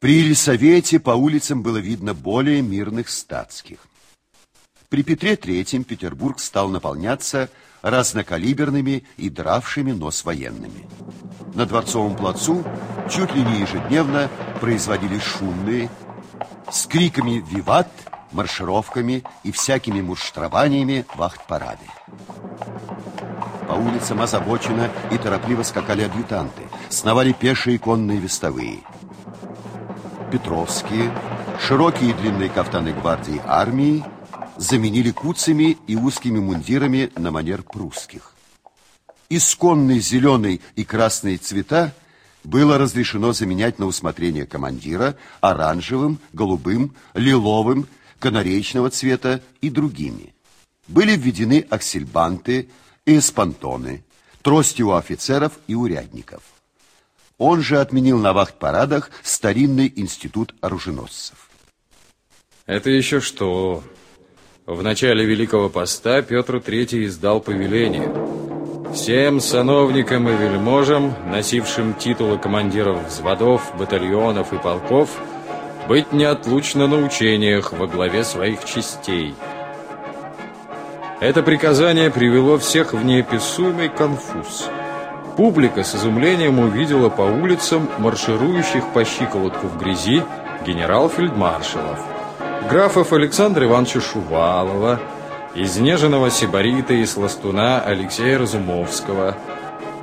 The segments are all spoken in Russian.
При Елисавете по улицам было видно более мирных статских. При Петре III Петербург стал наполняться разнокалиберными и дравшими нос военными. На Дворцовом плацу чуть ли не ежедневно производились шумные, с криками «Виват!», маршировками и всякими мурштрованиями вахт-парады. По улицам озабоченно и торопливо скакали адъютанты, сновали пешие конные вестовые. Петровские, широкие и длинные кафтаны гвардии армии заменили куцами и узкими мундирами на манер прусских. Исконные зеленый и красные цвета было разрешено заменять на усмотрение командира оранжевым, голубым, лиловым, канареечного цвета и другими. Были введены аксельбанты и эспантоны, трости у офицеров и урядников. Он же отменил на вахт-парадах старинный институт оруженосцев. Это еще что? В начале Великого Поста Петр III издал повеление всем сановникам и вельможам, носившим титулы командиров взводов, батальонов и полков, быть неотлучно на учениях во главе своих частей. Это приказание привело всех в неописуемый конфуз. Публика с изумлением увидела по улицам марширующих по щиколотку в грязи генерал-фельдмаршалов, графов Александра Ивановича Шувалова, изнеженного сибарита и сластуна Алексея Разумовского,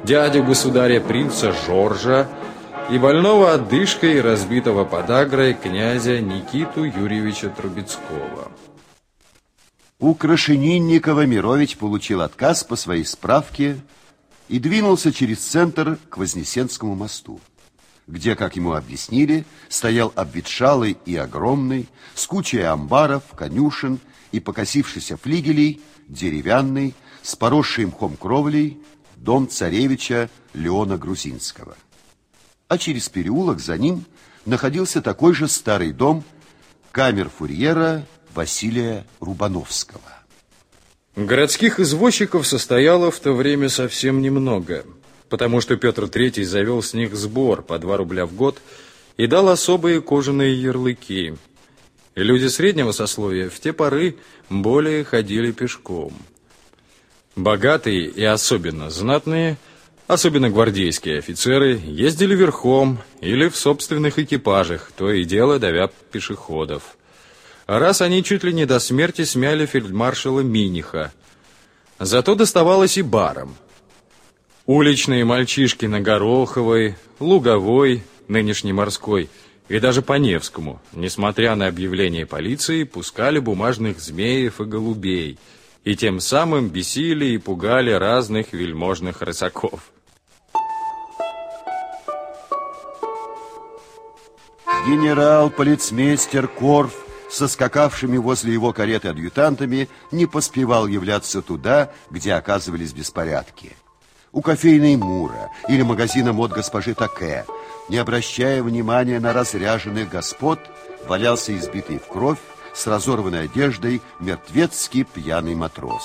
дядю государя принца Жоржа и больного отдышкой разбитого подагрой князя Никиту Юрьевича Трубецкого. У Крашенинникова Мирович получил отказ по своей справке и двинулся через центр к Вознесенскому мосту, где, как ему объяснили, стоял обветшалый и огромный, с кучей амбаров, конюшен и покосившихся флигелей, деревянный, с поросшей мхом кровлей, дом царевича Леона Грузинского а через переулок за ним находился такой же старый дом камер-фурьера Василия Рубановского. Городских извозчиков состояло в то время совсем немного, потому что Петр III завел с них сбор по 2 рубля в год и дал особые кожаные ярлыки. Люди среднего сословия в те поры более ходили пешком. Богатые и особенно знатные – Особенно гвардейские офицеры ездили верхом или в собственных экипажах, то и дело давя пешеходов. Раз они чуть ли не до смерти смяли фельдмаршала Миниха. Зато доставалось и барам. Уличные мальчишки на Гороховой, Луговой, нынешней Морской, и даже по Невскому, несмотря на объявление полиции, пускали бумажных змеев и голубей, и тем самым бесили и пугали разных вельможных рысаков. Генерал-полицмейстер Корф со скакавшими возле его кареты адъютантами не поспевал являться туда, где оказывались беспорядки. У кофейной Мура или магазина мод госпожи Таке, не обращая внимания на разряженных господ, валялся избитый в кровь с разорванной одеждой мертвецкий пьяный матрос.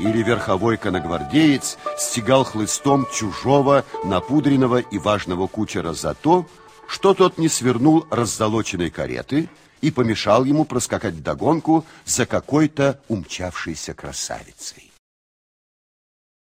Или верховой коногвардеец стегал хлыстом чужого, напудренного и важного кучера за то, что тот не свернул раззолоченной кареты и помешал ему проскакать вдогонку за какой-то умчавшейся красавицей.